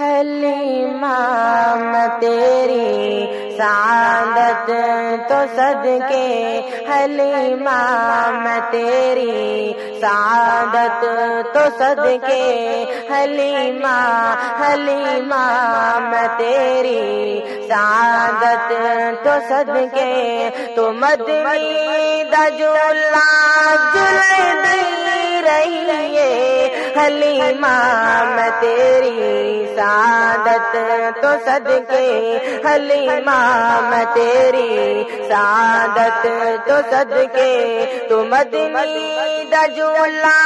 حلیمام تیری سعادت تو صدقے حلیمام تیری سعادت تو صدقے حلیمہ حلیمام تیری سعادت تو صدقے تو مدنی دجولا جل دی رہی ہے۔ حلیمام تیری سعادت تو صدقے۔ حلیمام تیری سعادت تو صدقے۔ تو مدنی دجولا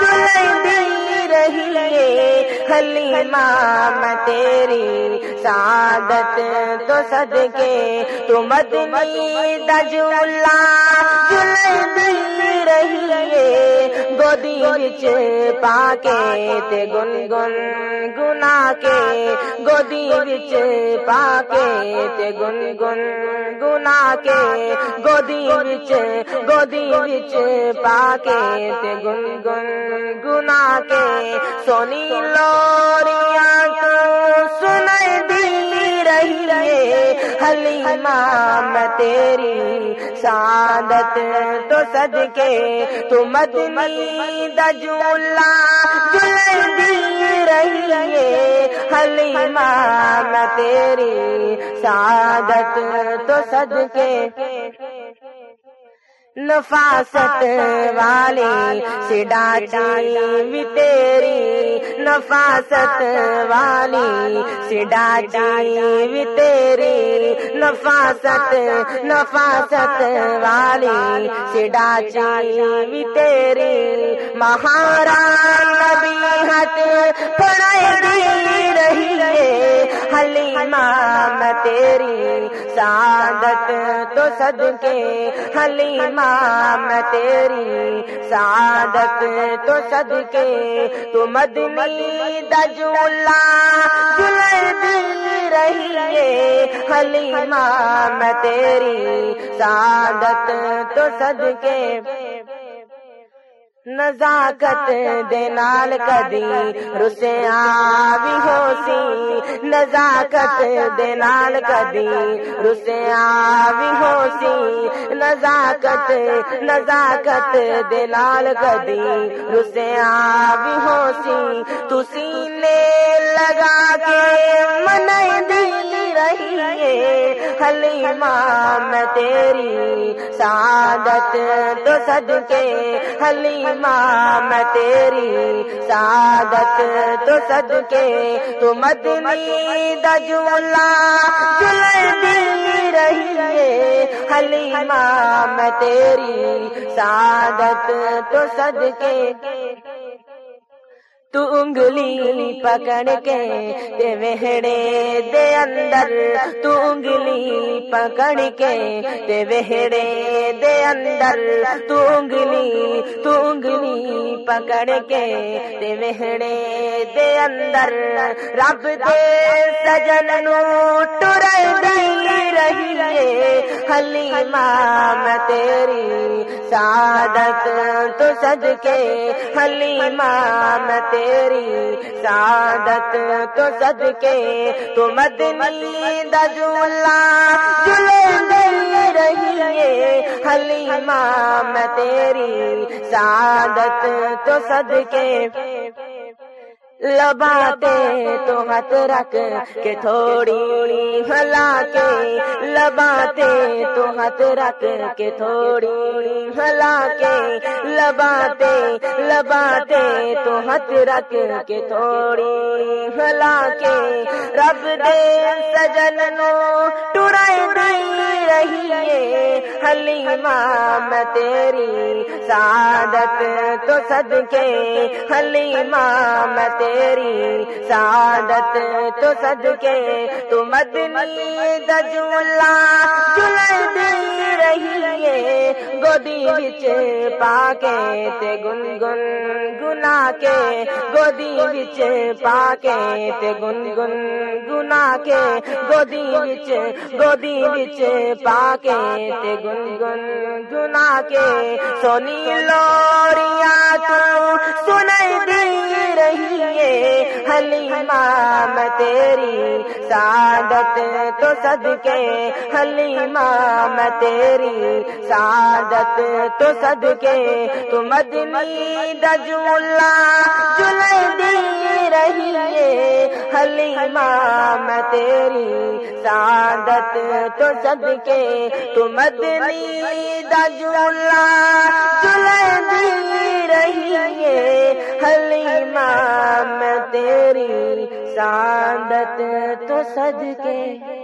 جل دی رہی ہے۔ حلیمام تیری سعادت تو صدقے۔ تو مدنی دجولا جل دی رہی ہے۔ گودی وچ پا کے تے گن گن گنا کے گودی وچ پا کے تے گن گن گنا کے گودی وچ گودی وچ پا کے تے گن گن گنا کے سونی لوریاں تو حلیمہ میں تیری سعادت تو صدقے تو مدنی دجولا جل دی رہی ہے حلیمام تیری سعادت تو صدقے نفاست والی، سڈا چی تیری، نفاست والی، سڈا چی تیری، نفاست نفاست والی، سڈا چی تیری مہارا نبی ہاتھ پڑھائی دی رہی ہے حلیمام تیری سعادت تو صدقے حلیمام تیری سعادت تو صدقے، تو مدنی دجولا جلدی رہیے، حلیمہ، میں حلیمام تیری سعادت تو صدقے۔ نزاکت دے نال کدی رسیا بھی ہو سی نزاکت دے نال کدی رسیا بھی ہو سی نزاکت نزاکت دے نال کدی رسیا بھی ہو سی تسی لگا کے منائی دی رہی ہے۔ حلیمام تیری سعادت تو صدقے۔ حلیمام تیری سعادت تو صدقے۔ تو مدنی دجولا جل دی رہی ہے۔ حلیمام تیری سعادت تو صدقے۔ تو انگلی پکڑ کے تے وہڑے دے اندر، تو انگلی پکڑ کے تے وہڑے دے اندر، تو انگلی تو انگلی پکڑ کے تے وہڑے دے اندر۔ رب دے سجن نو ٹرے دی رہی۔ ہے حلیمام تیری سعادت تو صدقے حلیمام تیری سعادت تو صدقے تو مدنی دجولا جل دی رہی ہے حلیمام تیری سعادت تو صدقے لباتے تو ہاتھ رکھ کے تھوڑی ہلا کے لباتے تو ہاتھ رکھ کے تھوڑی ہلا کے لباتے لباتے تو ہاتھ رکھ کے تھوڑی ہلا کے رب دے سجن نو ٹرائی رہی۔ ہے حلیمام تیری، سعادت تو صدقے۔ حلیمام تیری، سعادت تو صدقے۔ تو مدنی دجولا جل دی رہی ہے۔ گودی وچ پا کے تے گن گن گنا کے گودی وچ پا کے تے گن گن گنا کے گودی وچ گودی وچ پا کے تے گن گنگن گنا کے سونی لوریاں تو سنائی دی رہی ہے حلیمہ میں تیری سعادت تو صدقے، حلیمہ، میں تیری سعادت تو صدقے۔ تو مدنی دجولا جلے دی رہی ہے حلیمہ، میں تیری سعادت تو صدقے۔ تو مدنی دجولا جلے دی حلیمہ، میں تیری سعادت تو صدقے